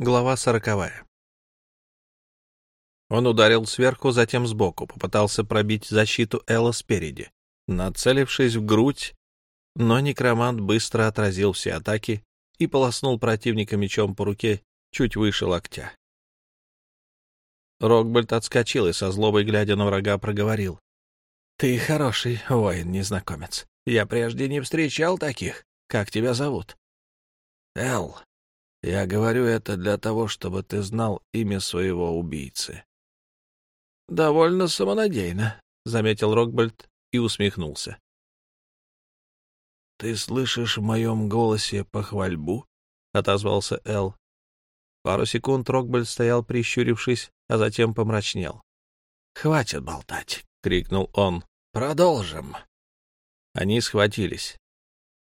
Глава сороковая. Он ударил сверху, затем сбоку, попытался пробить защиту Элла спереди, нацелившись в грудь, но некромант быстро отразил все атаки и полоснул противника мечом по руке чуть выше локтя. Рокбольд отскочил и со злобой, глядя на врага, проговорил. — Ты хороший воин, незнакомец. Я прежде не встречал таких. Как тебя зовут? — Эл, я говорю это для того, чтобы ты знал имя своего убийцы. — Довольно самонадеянно, — заметил Рокбольд и усмехнулся. — Ты слышишь в моем голосе похвальбу? — отозвался Эл. Пару секунд Рокбольд стоял, прищурившись, а затем помрачнел. — Хватит болтать! — крикнул он. — Продолжим! Они схватились.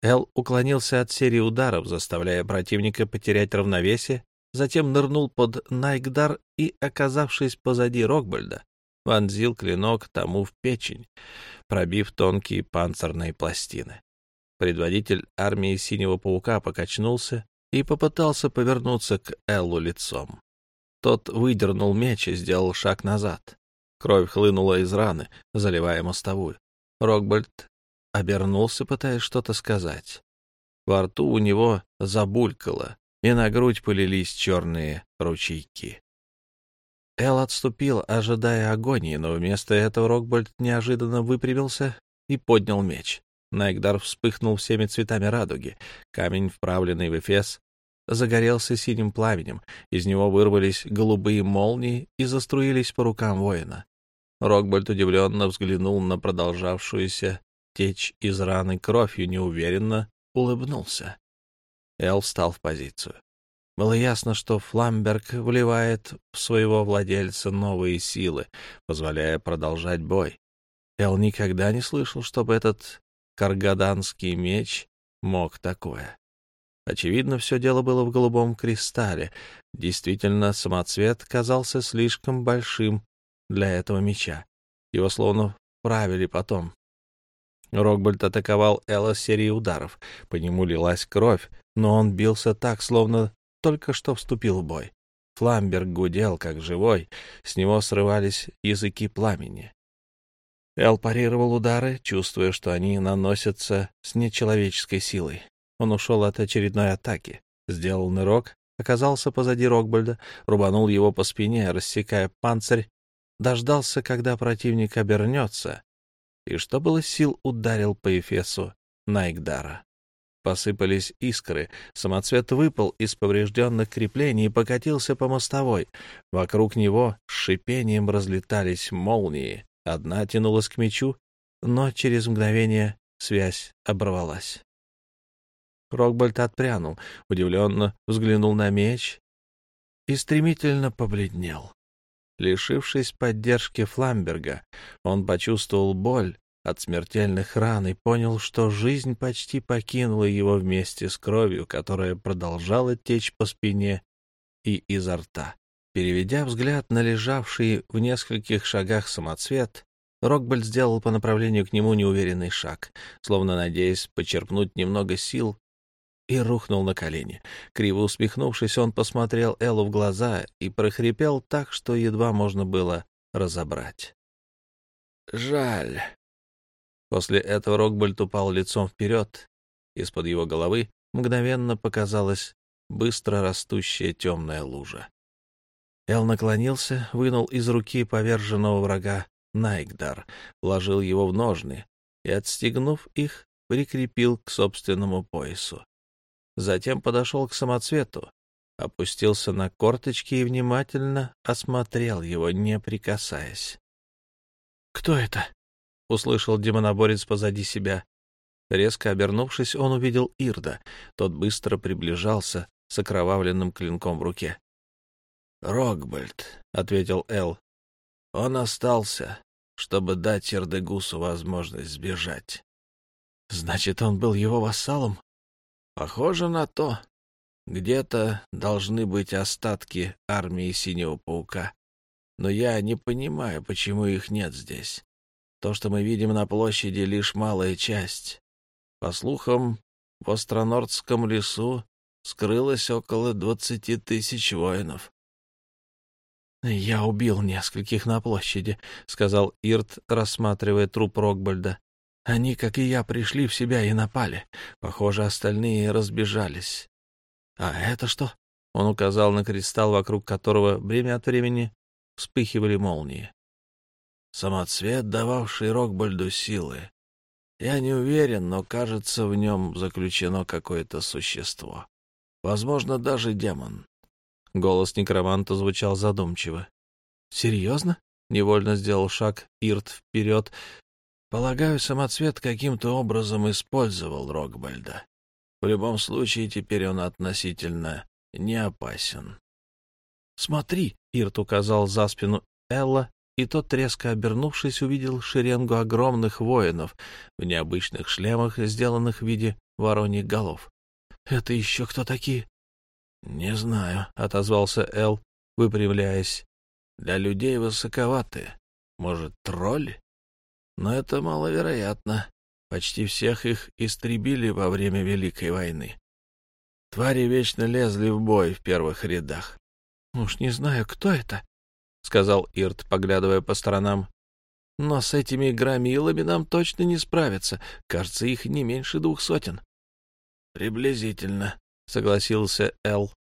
Эл уклонился от серии ударов, заставляя противника потерять равновесие, затем нырнул под Найгдар и, оказавшись позади Рокбольда, вонзил клинок тому в печень, пробив тонкие панцирные пластины. Предводитель армии Синего Паука покачнулся и попытался повернуться к Эллу лицом. Тот выдернул меч и сделал шаг назад. Кровь хлынула из раны, заливая мостовую. Рокбольд обернулся, пытаясь что-то сказать. Во рту у него забулькало, и на грудь полились черные ручейки. Эл отступил, ожидая агонии, но вместо этого Рокбольд неожиданно выпрямился и поднял меч. Найгдар вспыхнул всеми цветами радуги. Камень, вправленный в эфес, загорелся синим пламенем, из него вырвались голубые молнии и заструились по рукам воина. Рокбольд удивленно взглянул на продолжавшуюся течь из раны кровью, неуверенно улыбнулся. Эл встал в позицию. Было ясно, что Фламберг вливает в своего владельца новые силы, позволяя продолжать бой. Эл никогда не слышал, чтобы этот каргаданский меч мог такое. Очевидно, все дело было в голубом кристалле. Действительно, самоцвет казался слишком большим для этого меча. Его словно правили потом, Рокбольд атаковал Элла серией ударов. По нему лилась кровь, но он бился так, словно только что вступил в бой. Фламберг гудел, как живой, с него срывались языки пламени. Эл парировал удары, чувствуя, что они наносятся с нечеловеческой силой. Он ушел от очередной атаки, сделал нырок, оказался позади Рокбольда, рубанул его по спине, рассекая панцирь, дождался, когда противник обернется, и что было сил ударил по Эфесу Найгдара. Посыпались искры, самоцвет выпал из поврежденных креплений и покатился по мостовой. Вокруг него с шипением разлетались молнии. Одна тянулась к мечу, но через мгновение связь оборвалась. Рокбольд отпрянул, удивленно взглянул на меч и стремительно побледнел. Лишившись поддержки Фламберга, он почувствовал боль от смертельных ран и понял, что жизнь почти покинула его вместе с кровью, которая продолжала течь по спине и изо рта. Переведя взгляд на лежавший в нескольких шагах самоцвет, Рокбольд сделал по направлению к нему неуверенный шаг, словно надеясь почерпнуть немного сил и рухнул на колени. Криво усмехнувшись, он посмотрел Эллу в глаза и прохрипел так, что едва можно было разобрать. «Жаль». После этого Рокбольд упал лицом вперед. Из-под его головы мгновенно показалась быстро растущая темная лужа. Эл наклонился, вынул из руки поверженного врага Найгдар, вложил его в ножны и, отстегнув их, прикрепил к собственному поясу. Затем подошел к самоцвету, опустился на корточки и внимательно осмотрел его, не прикасаясь. «Кто это?» — услышал демоноборец позади себя. Резко обернувшись, он увидел Ирда. Тот быстро приближался с окровавленным клинком в руке. «Рокбальд», — ответил Эл. «Он остался, чтобы дать Ирдегусу возможность сбежать». «Значит, он был его вассалом?» Похоже на то. Где-то должны быть остатки армии Синего Паука. Но я не понимаю, почему их нет здесь. То, что мы видим на площади, лишь малая часть. По слухам, в Остронордском лесу скрылось около двадцати тысяч воинов. «Я убил нескольких на площади», — сказал Ирт, рассматривая труп Рокбольда. «Они, как и я, пришли в себя и напали. Похоже, остальные разбежались». «А это что?» — он указал на кристалл, вокруг которого время от времени вспыхивали молнии. «Самоцвет, дававший Рокбольду силы. Я не уверен, но, кажется, в нем заключено какое-то существо. Возможно, даже демон. Голос некроманта звучал задумчиво. «Серьезно?» — невольно сделал шаг Ирт вперед. «Полагаю, самоцвет каким-то образом использовал Рокбальда. В любом случае, теперь он относительно не опасен». «Смотри!» — Ирт указал за спину Элла, и тот, резко обернувшись, увидел шеренгу огромных воинов в необычных шлемах, сделанных в виде вороньих голов. «Это еще кто такие?» «Не знаю», — отозвался Эл, выпрямляясь. «Для людей высоковаты. Может, тролль? Но это маловероятно. Почти всех их истребили во время Великой войны. Твари вечно лезли в бой в первых рядах. «Уж не знаю, кто это», — сказал Ирт, поглядывая по сторонам. «Но с этими громилами нам точно не справиться. Кажется, их не меньше двух сотен». «Приблизительно», — согласился Эл.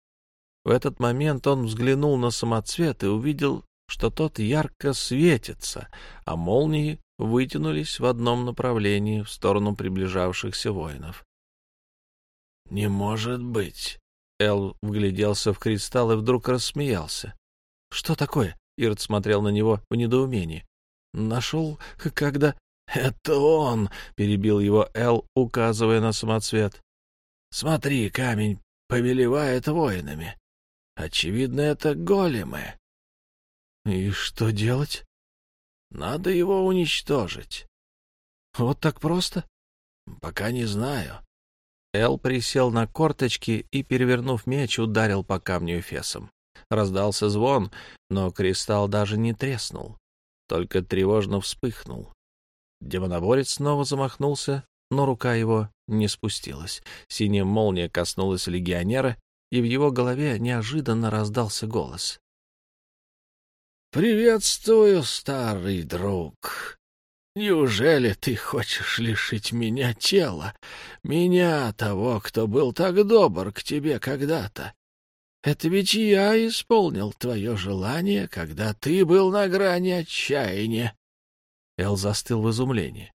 В этот момент он взглянул на самоцвет и увидел, что тот ярко светится, а молнии вытянулись в одном направлении в сторону приближавшихся воинов. «Не может быть!» Эл вгляделся в кристалл и вдруг рассмеялся. «Что такое?» — Ирт смотрел на него в недоумении. «Нашел, когда...» «Это он!» — перебил его Эл, указывая на самоцвет. Смотри, камень повелевает воинами. Очевидно, это големы. И что делать? Надо его уничтожить. Вот так просто? Пока не знаю. Эл присел на корточки и, перевернув меч, ударил по камню эфесом. Раздался звон, но кристалл даже не треснул, только тревожно вспыхнул. Демоноборец снова замахнулся, но рука его не спустилась. Синяя молния коснулась легионера, и в его голове неожиданно раздался голос. «Приветствую, старый друг. Неужели ты хочешь лишить меня тела, меня, того, кто был так добр к тебе когда-то? Это ведь я исполнил твое желание, когда ты был на грани отчаяния». Эл застыл в изумлении.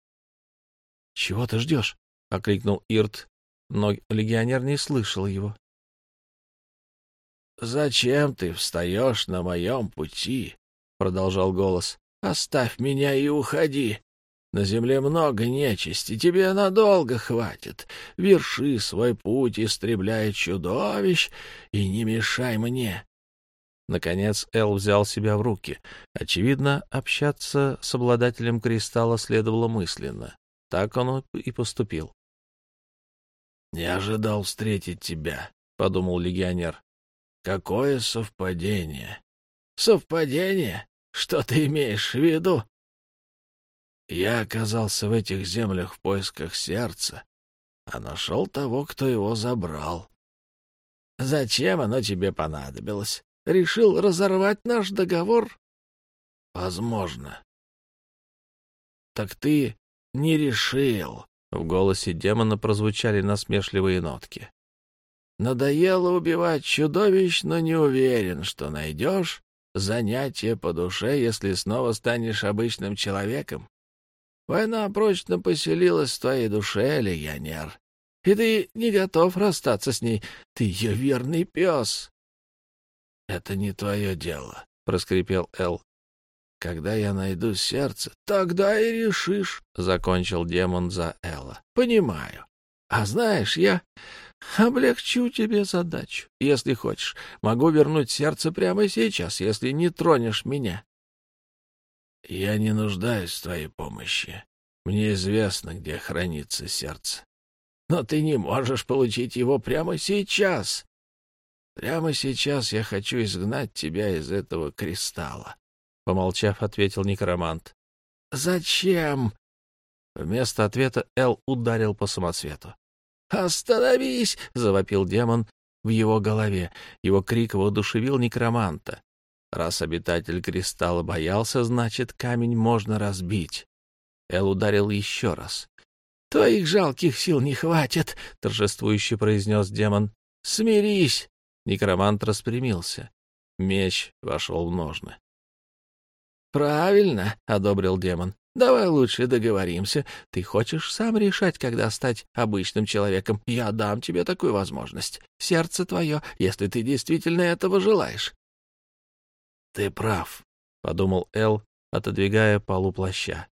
«Чего ты ждешь?» — окликнул Ирт, но легионер не слышал его. «Зачем ты встаешь на моем пути?» — продолжал голос. «Оставь меня и уходи. На земле много нечисти, тебе надолго хватит. Верши свой путь, истребляя чудовищ, и не мешай мне». Наконец Эл взял себя в руки. Очевидно, общаться с обладателем кристалла следовало мысленно. Так он и поступил. «Не ожидал встретить тебя», — подумал легионер. «Какое совпадение!» «Совпадение? Что ты имеешь в виду?» «Я оказался в этих землях в поисках сердца, а нашел того, кто его забрал». «Зачем оно тебе понадобилось? Решил разорвать наш договор?» «Возможно». «Так ты не решил. В голосе демона прозвучали насмешливые нотки. Надоело убивать чудовищ, но не уверен, что найдешь занятие по душе, если снова станешь обычным человеком. Война прочно поселилась в твоей душе, легионер, и ты не готов расстаться с ней. Ты ее верный пес. — Это не твое дело, — проскрипел Эл. Когда я найду сердце, тогда и решишь, — закончил демон за Элла. — Понимаю. А знаешь, я облегчу тебе задачу, если хочешь. Могу вернуть сердце прямо сейчас, если не тронешь меня. Я не нуждаюсь в твоей помощи. Мне известно, где хранится сердце. Но ты не можешь получить его прямо сейчас. Прямо сейчас я хочу изгнать тебя из этого кристалла. Помолчав, ответил некромант. «Зачем?» Вместо ответа Эл ударил по самоцвету. «Остановись!» — завопил демон, в его голове. Его крик воодушевил некроманта. Раз обитатель кристалла боялся, значит, камень можно разбить. Эл ударил еще раз. — Твоих жалких сил не хватит, — торжествующе произнес демон. — Смирись! Некромант распрямился. Меч вошел в ножны. «Правильно», — одобрил демон. «Давай лучше договоримся. Ты хочешь сам решать, когда стать обычным человеком? Я дам тебе такую возможность. Сердце твое, если ты действительно этого желаешь». «Ты прав», — подумал Эл, отодвигая полу плаща.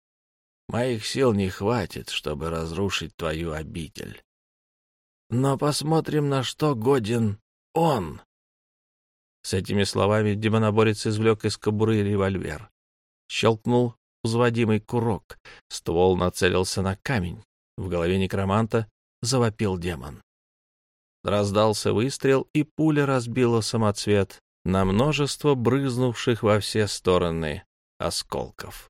«Моих сил не хватит, чтобы разрушить твою обитель. Но посмотрим, на что годен он». С этими словами демоноборец извлек из кобуры револьвер. Щелкнул взводимый курок. Ствол нацелился на камень. В голове некроманта завопил демон. Раздался выстрел, и пуля разбила самоцвет на множество брызнувших во все стороны осколков.